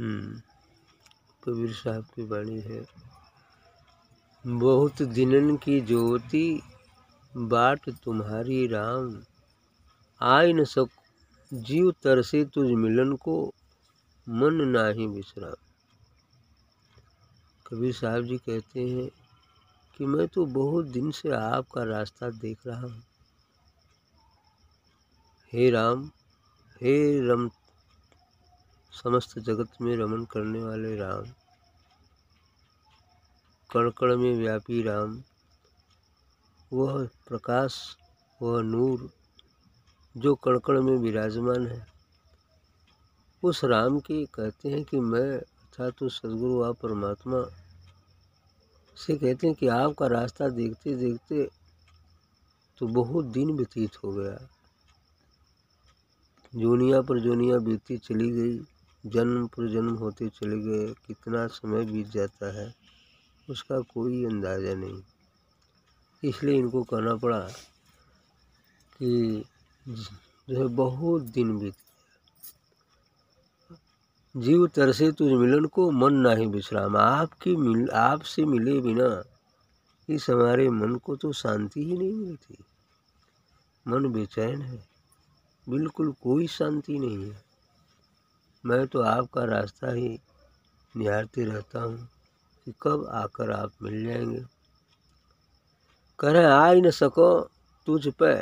हम्म, कबीर साहब की वाणी है। बहुत दिनन की ज्योति बाट तुम्हारी राम। आय न सक जीव तरसे तुझ मिलन को मन नाही विश्राम कबीर साहब जी कहते हैं कि मैं तो बहुत दिन से आपका रास्ता देख रहा हूँ। हे राम हे रम समस्त जगत में रमन करने वाले राम। कण में व्यापी राम। वह प्रकाश, वह नूर, जो कणकण में विराजमान है। उस राम के कहते हैं कि मैं, अर्थात तो सदगुरु, आप परमात्मा से कहते हैं कि आपका रास्ता देखते देखते तो बहुत दिन व्यतीत हो गया। जोनिया पर जोनिया बीतती चली गई। जन्म पर जन्म होते चले गए, कितना समय बीत जाता है, उसका कोई अंदाज़ा नहीं। इसलिए इनको कहना पड़ा कि जो है बहुत दिन बीत जीव तरसे तुझ मिलन को मन ना ही विश्राम। आपकी मिल, आपसे मिले बिना इस हमारे मन को तो शांति ही नहीं मिलती। मन बेचैन है, बिल्कुल कोई शांति नहीं है। मैं तो आपका रास्ता ही निहारती रहता हूँ कि कब आकर आप मिल जाएँगे। कह रहे आ ही न सको तुझ पे,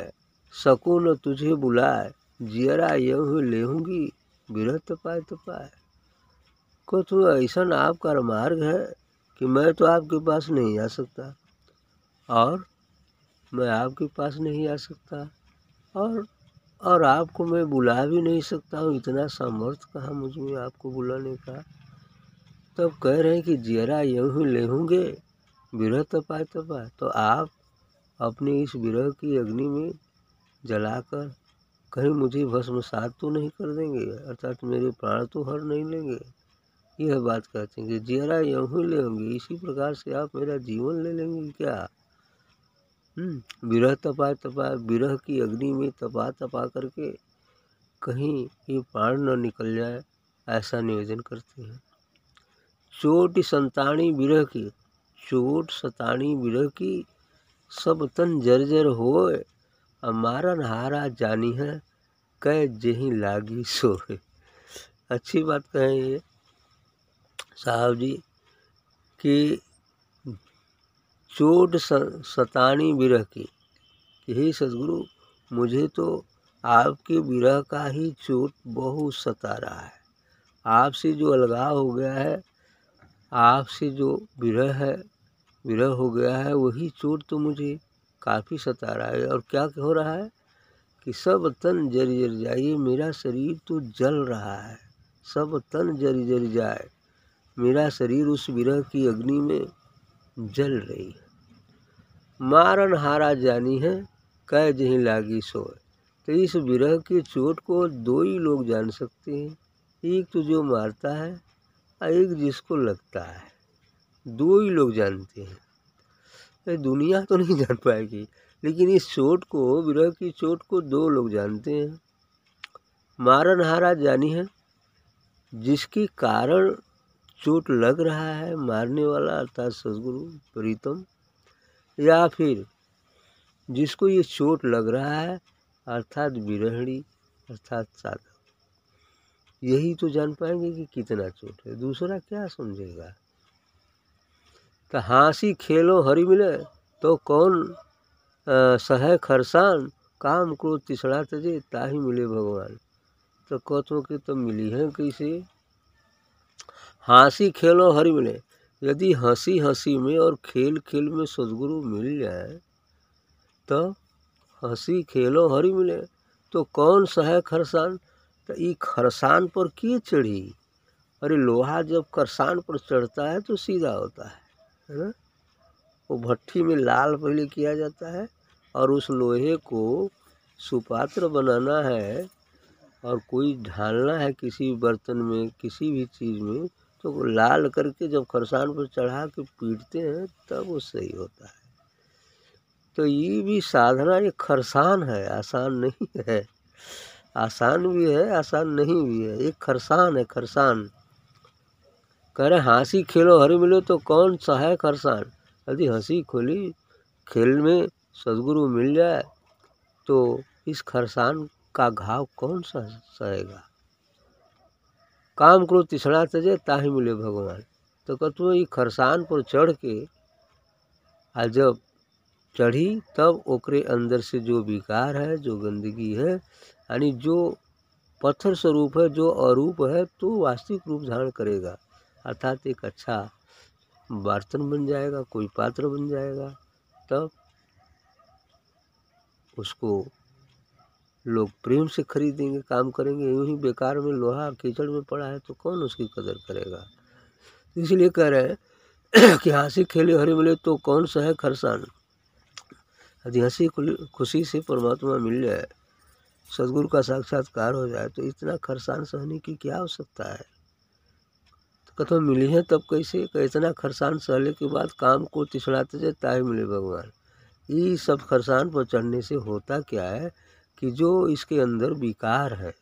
सकूँ न तुझे बुलाए, जियरा यूँ लेहूँगी, बिरह तपाए तपाए। को तो ऐसा आपका मार्ग है कि मैं तो आपके पास नहीं आ सकता, और मैं आपके पास नहीं आ सकता, और और आपको मैं बुला भी नहीं सकता हूँ। इतना सामर्थ्य कहाँ मुझमें आपको बुलाने का? तब कह रहे हैं कि जरा यूँ लेहूँगे, विरह तपाए तपाए। तो आप अपने इस विरह की अग्नि में जलाकर कहीं मुझे भस्म सात तो नहीं कर देंगे? अर्थात मेरे प्राण तो हर नहीं लेंगे? यह बात कहते हैं कि जरा यूँ ही लेंगे। इसी प्रकार से आप मेरा जीवन ले लेंगे क्या? विरह तपा तपा, विरह की अग्नि में तपा तपा करके कहीं ये प्राण न निकल जाए, ऐसा निवेदन करते हैं। चोट संतानी विरह की, चोट सतानी विरह की सब तन जर्जर हो हमारा नहारा जानी है कह जही लागी सोए। अच्छी बात कहें ये। साहब जी, कि चोट सतानी विरह की। हे सदगुरु, मुझे तो आपके विरह का ही चोट बहुत सता रहा है। आपसे जो अलगाव हो गया है, आपसे जो विरह है, विरह हो गया है, वही चोट तो मुझे काफ़ी सता रहा है। और क्या हो रहा है कि सब तन जर जर जाइए, मेरा शरीर तो जल रहा है। सब तन जर जर जाए, मेरा शरीर उस विरह की अग्नि में जल रही है। मारन हारा जानी है, कह जही लागी सोए। तो इस विरह की चोट को दो ही लोग जान सकते हैं। एक तो जो मारता है, और एक जिसको लगता है। दो ही लोग जानते हैं। तो दुनिया तो नहीं जान पाएगी, लेकिन इस चोट को, विरह की चोट को दो लोग जानते हैं। मारन हारा जानी है, जिसके कारण चोट लग रहा है मारने वाला, अर्थात सदगुरु प्रीतम। या फिर जिसको ये चोट लग रहा है, अर्थात विरहणी अर्थात साधक। यही तो जान पाएँगे कि कितना चोट है। दूसरा क्या समझेगा? तो हाँसी खेलो, हरी मिले तो कौन सह खरसान, काम क्रोध तिसड़ा तजे, ताही मिले भगवान। तो कौतों के तो मिली है कैसे? हाँसी खेलो, हरी मिले। यदि हँसी हँसी में और खेल खेल में सदगुरु मिल जाए तो हँसी खेलो हरी मिले। तो कौन सा है खरसान? तो ये खरसान पर किए चढ़ी? अरे, लोहा जब खरसान पर चढ़ता है तो सीधा होता है है ना? वो भट्टी में लाल पहले किया जाता है, और उस लोहे को सुपात्र बनाना है, और कोई ढालना है किसी बर्तन में, किसी भी चीज़ में तो वो लाल करके जब खरसान पर चढ़ा के पीटते हैं, तब वो सही होता है। तो ये भी साधना, ये खरसान है, आसान नहीं है। आसान भी है, आसान नहीं भी है। एक खरसान है, खरसान। कह रहे, हँसी खेलो, हरी मिलो तो कौन सा है खरसान? यदि हँसी खोली। खेल में सदगुरु मिल जाए तो इस खरसान का घाव कौन सा सहेगा काम करो तिसड़ा तजे, ताही मिले भगवान। तो कहते ये खरसान पर चढ़ के, आ जब चढ़ी, तब ओकरे अंदर से जो विकार है, जो गंदगी है, यानी जो पत्थर स्वरूप है, जो अरूप है तो वास्तविक रूप धारण करेगा। अर्थात एक अच्छा बर्तन बन जाएगा, कोई पात्र बन जाएगा, तब उसको लोग प्रेम से खरीदेंगे, काम करेंगे, यूँ ही बेकार में लोहा कीचड़ में पड़ा है तो कौन उसकी कदर करेगा? इसलिए कह रहे हैं कि हँसी खेले हरे मिले तो कौन सा है खरसान? यदि हँसी खुशी से परमात्मा मिल जाए, सदगुरु का साक्षात्कार हो जाए तो इतना खरसान सहने की क्या आवश्यकता है? तो कथम मिली है तब कैसे? इतना खरसान सहले के बाद काम को तिछड़ाते जाए, ताही मिले भगवान। ये सब खरसान पर चढ़ने से होता क्या है? कि जो इसके अंदर विकार है,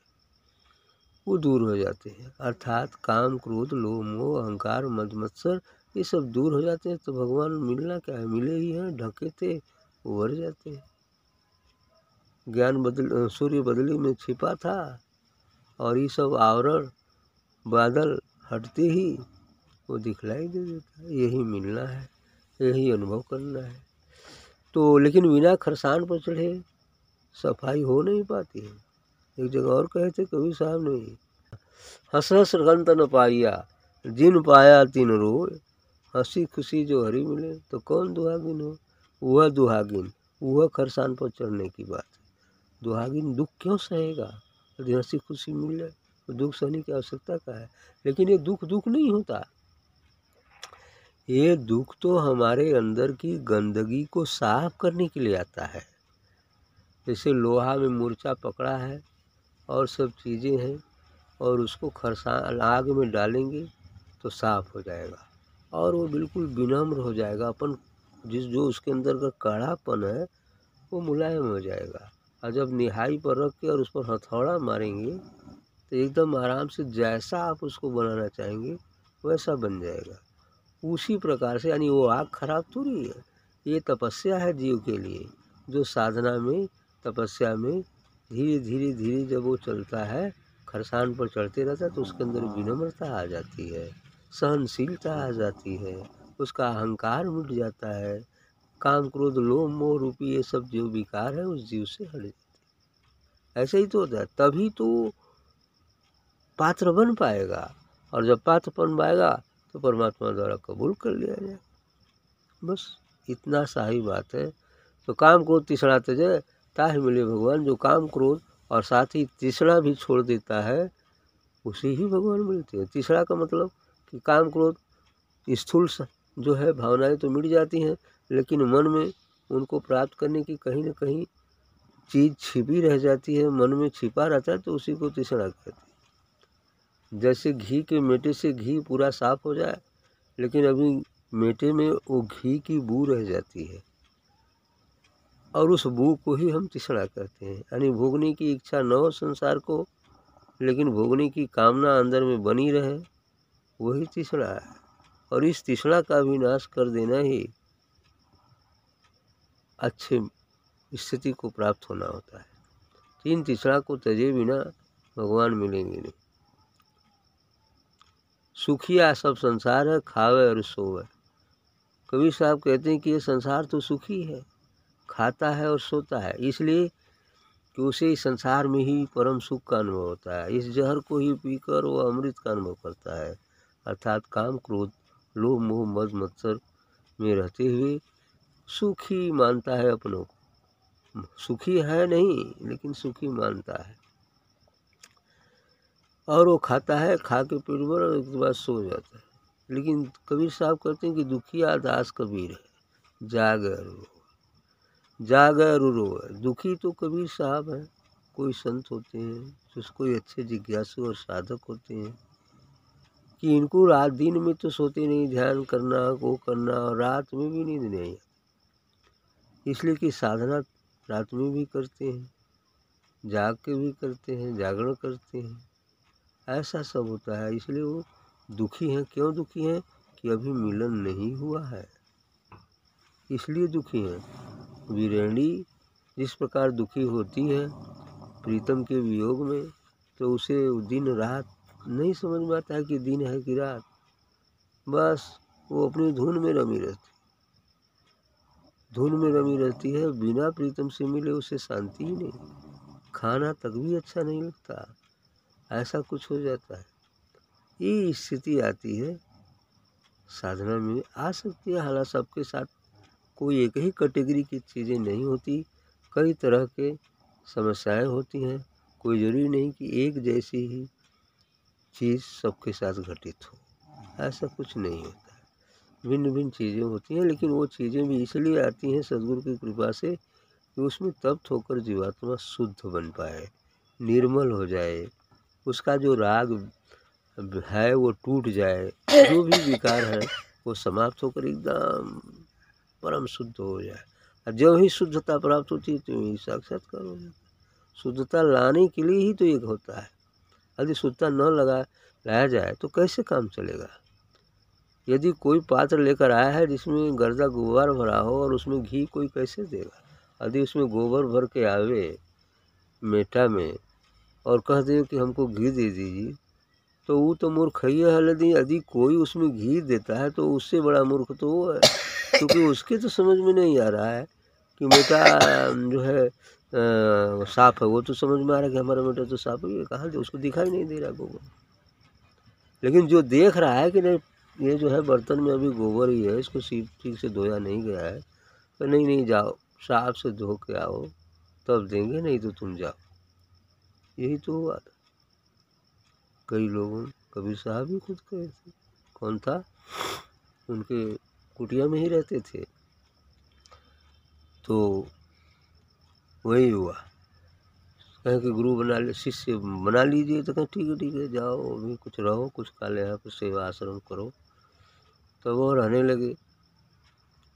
वो दूर हो जाते हैं। अर्थात काम, क्रोध, लोभ, मोह, अहंकार मद मत्सर ये सब दूर हो जाते हैं। तो भगवान मिलना क्या है? मिले ही हैं, ढके थे उभर जाते हैं। ज्ञान बदल सूर्य बदली में छिपा था और ये सब आवरण, बादल हटते ही वो दिखलाई दे देता है। यही मिलना है, यही अनुभव करना है। तो लेकिन बिना खरसान पर चढ़े सफ़ाई हो नहीं पाती है। एक जगह और कहे थे कभी साहब ने हंस हंस गंत न पाइया, जिन पाया तीन रोए। हँसी खुशी जो हरी मिले तो कौन दुहागिन हो? वह दुहागिन, वह खरसान पर चढ़ने की बात है। दुहागिन दुख क्यों सहेगा? यदि हँसी खुशी मिल जाए तो दुख सहने की आवश्यकता का है? लेकिन ये दुख दुख नहीं होता। ये दुख तो हमारे अंदर की गंदगी को साफ़ करने के लिए आता है। जैसे लोहा में मूर्छा पकड़ा है और सब चीज़ें हैं और उसको खरसा, आग में डालेंगे तो साफ़ हो जाएगा। और वो बिल्कुल विनम्र हो जाएगा। अपन जिस, जो उसके अंदर का कड़ापन है, वो मुलायम हो जाएगा। और जब निहाई पर रख के और उस पर हथौड़ा मारेंगे तो एकदम आराम से जैसा आप उसको बनाना चाहेंगे, वैसा बन जाएगा। उसी प्रकार से यानी वो आग खराब थोड़ी है। ये तपस्या है जीव के लिए, जो साधना में तपस्या में धीरे धीरे धीरे जब वो चलता है खरसान पर चढ़ते रहता है तो उसके अंदर विनम्रता आ जाती है सहनशीलता आ जाती है उसका अहंकार मिट जाता है काम क्रोध लोभ मोह रूपी ये सब जो विकार है उस जीव से हट जाते ऐसे ही तो होता है तभी तो पात्र बन पाएगा और जब पात्र बन पाएगा तो परमात्मा द्वारा कबूल कर लिया जाए। बस इतना सा ही बात है। तो काम क्रोध तीसरा तजय ताहि मिले भगवान जो काम क्रोध और साथ ही तीसरा भी छोड़ देता है, उसे ही भगवान मिलते हैं। तीसरा का मतलब कि काम क्रोध, स्थूल जो है भावनाएँ तो मिट जाती हैं, लेकिन मन में उनको प्राप्त करने की कहीं ना कहीं चीज़ छिपी रह जाती है, मन में छिपा रहता है तो उसी को तीसरा कहते हैं। जैसे घी के मेटे से घी पूरा साफ़ हो जाए, लेकिन अभी मेटे में वो घी की बू रह जाती है। और उस बू को ही हम तिसड़ा कहते हैं। यानी भोगने की इच्छा न हो संसार को, लेकिन भोगने की कामना अंदर में बनी रहे, वही तिसड़ा है। और इस तिसड़ा का भी नाश कर देना ही अच्छे स्थिति को प्राप्त होना होता है। तीन तिसड़ा को तजे बिना भगवान मिलेंगे नहीं। सुखिया सब संसार है, खावे और सोवे। कबीर साहब कहते हैं कि ये संसार तो सुखी है। खाता है और सोता है। इसलिए कि उसे इस संसार में ही परम सुख का अनुभव होता है। इस जहर को ही पीकर वो अमृत का अनुभव करता है। अर्थात काम, क्रोध, लोभ, मोह, मद, मत्सर में रहते हुए सुखी मानता है अपनों को। सुखी है नहीं, लेकिन सुखी मानता है। और वो खाता है, खा के पेट भर और उसके बाद सो जाता है। लेकिन कबीर साहब कहते हैं कि दुखिया दास कबीर है। जागर रो जाग रो दुखी तो कबीर साहब है। कोई संत होते हैं तो कोई अच्छे जिज्ञासु और साधक होते हैं। कि इनको रात दिन में तो सोते नहीं, ध्यान करना, वो करना, और रात में भी नींद नहीं इसलिए कि साधना रात में भी करते हैं, जाग के भी करते हैं, जागरण करते हैं। ऐसा सब होता है, इसलिए वो दुखी हैं। क्यों दुखी हैं? कि अभी मिलन नहीं हुआ है। इसलिए दुखी हैं। वीरेणी जिस प्रकार दुखी होती है प्रीतम के वियोग में तो उसे दिन रात नहीं समझ में आता है कि दिन है कि रात। बस वो अपनी धुन में रमी रहती। धुन में रमी रहती है, बिना प्रीतम से मिले उसे शांति ही नहीं। खाना तक भी अच्छा नहीं लगता, ऐसा कुछ हो जाता है। ये स्थिति आती है, साधना में आ सकती है हालाँकि सबके साथ कोई एक ही कैटेगरी की चीज़ें नहीं होती। कई तरह के समस्याएँ होती हैं। कोई ज़रूरी नहीं कि एक जैसी ही चीज़ सबके साथ घटित हो। ऐसा कुछ नहीं होता। भिन्न भिन्न चीज़ें होती हैं, लेकिन वो चीज़ें भी इसलिए आती हैं सदगुरु की कृपा से कि उसमें तप्त होकर जीवात्मा शुद्ध बन पाए, निर्मल हो जाए। उसका जो राग है, वो टूट जाए। जो भी विकार है, वो समाप्त होकर एकदम परम शुद्ध हो जाए। और जब ही शुद्धता प्राप्त होती है तो ही साक्षात्कार हो जाता शुद्धता लाने के लिए ही तो एक होता है। यदि शुद्धता न लगा, लाया जाए तो कैसे काम चलेगा? यदि कोई पात्र लेकर आया है, जिसमें गर्दा गोबर भरा हो, और उसमें घी कोई कैसे देगा? यदि उसमें गोबर भर के आवे, मेटा में, और कह दे कि हमको घी दे दीजिए तो वो तो मूर्ख ही है। यदि कोई उसमें घी देता है तो उससे बड़ा मूर्ख तो वो है। क्योंकि उसके तो समझ में नहीं आ रहा है कि बेटा जो है साफ़ है, वो तो समझ में आ रहा है कि हमारा बेटा तो साफ़ है कहाँ उसको दिखाई नहीं दे रहा गोबर। लेकिन जो देख रहा है कि नहीं, ये जो है बर्तन में अभी गोबर ही है, इसको सीप ठीक से धोया नहीं गया है तो नहीं नहीं जाओ, साफ़ से धो के आओ, तब देंगे, नहीं तो तुम जाओ। यही तो हुआ था। कई लोगों, कबीर साहब भी खुद कहे थे, कौन था? उनके कुटिया में ही रहते थे। तो वही हुआ। कहें कि गुरु बना ले, शिष्य बना लीजिए तो कहें, ठीक है ठीक है, जाओ, अभी कुछ रहो, कुछ काले यहाँ पर सेवा आश्रम करो। तो वो रहने लगे।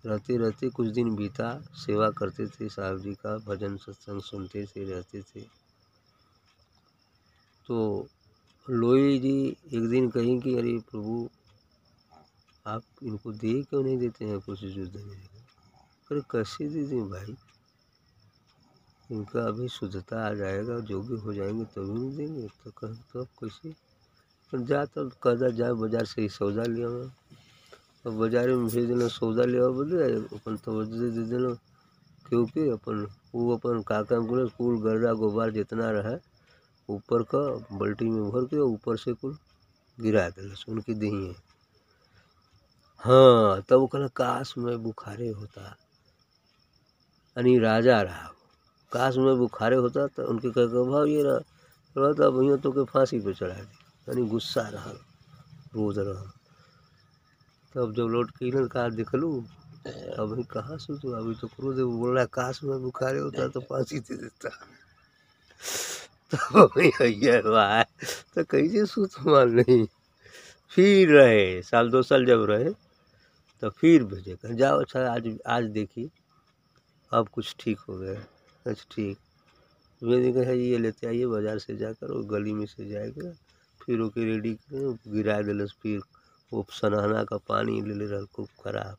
रहते रहते कुछ दिन बीता, सेवा करते थे, साहब जी का भजन, सत्संग सुनते थे, रहते थे। तो लोई जी एक दिन कहीं कि, अरे प्रभु आप इनको दे क्यों नहीं देते हैं युद्ध में अरे कैसे दे दें भाई? इनका अभी शुद्धता आ जाएगा, जो भी हो जाएँगे तभी नहीं देंगे। तो कह तो कैसे? पर जा तब कदा जाए बाज़ार से ही सौदा ले आओ। अब बाज़ार में भेज देना, सौदा लिया बोले, अपन तवज्जो दे देना। क्योंकि अपन, वो अपन काका बोले, कुल गर्दा गोबर जितना रहे, ऊपर का बल्टी में भर के ऊपर से कुल गिरा दिलस उनकी दही है। हाँ तब कहना काश में बुखारे होता। यानी राजा रहा काश में बुखारे होता तो उनके कह के, भाव ये रहा, रहता भैया तो के फांसी पे चढ़ा दी। यानी गुस्सा रहा, रोज रहा। तब जब लौट के इधर कहा देख लूँ अभी कहाँ से तो? अभी तो क्रोध बोल रहा, काश में बुखारे होता तो फांसी दे देता। तो भैया तो कैसे सूत मान नहीं। फिर रहे, साल दो साल जब रहे तो फिर भेजे कहा, जाओ अच्छा आज आज देखी अब कुछ ठीक हो गया अच्छा ठीक। मैंने कहा ये लेते आइए, बाज़ार से जाकर वो गली में से जाएगा। फिर ओके, रेडी करें, गिरा दिलस फिर वो सनहना का पानी ले ले रहा, खूब खराब।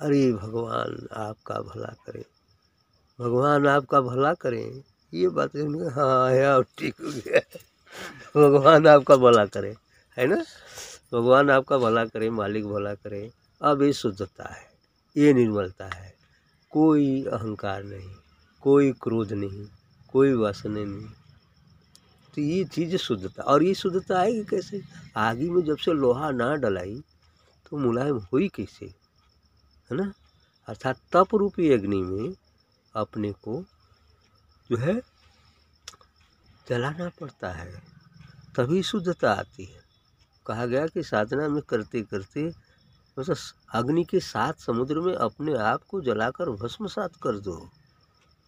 अरे भगवान, आपका भला करे। भगवान, आपका भला करें? ये बात हाँ है अब ठीक हो गया भगवान, आपका भला करे। है ना? भगवान आपका भला करे, मालिक भला करे। अब ये शुद्धता है, ये निर्मलता है। कोई अहंकार नहीं, कोई क्रोध नहीं, कोई वासने नहीं। तो ये चीज़ शुद्धता, और ये शुद्धता आएगी कैसे? आगे में जब से लोहा ना डलाई तो मुलायम हुई कैसे? है ना? अर्थात तप रूपी अग्नि में अपने को जो है जलाना पड़ता है, तभी शुद्धता आती है। कहा गया कि साधना में करते करते मतलब अग्नि के साथ समुद्र में अपने आप को जलाकर भस्मसात कर दो।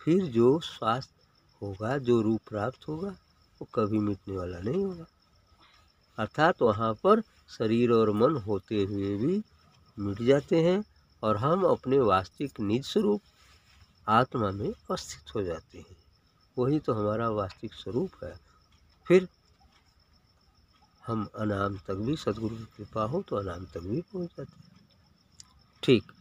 फिर जो स्वास्थ्य होगा, जो रूप प्राप्त होगा, वो कभी मिटने वाला नहीं होगा। अर्थात वहाँ पर शरीर और मन होते हुए भी मिट जाते हैं और हम अपने वास्तविक निज स्वरूप आत्मा में अस्थित हो जाते हैं। वही तो हमारा वास्तविक स्वरूप है। फिर हम अनाम तक भी, सदगुरु की कृपा हो तो अनाम तक भी पहुँच जाते हैं। ठीक।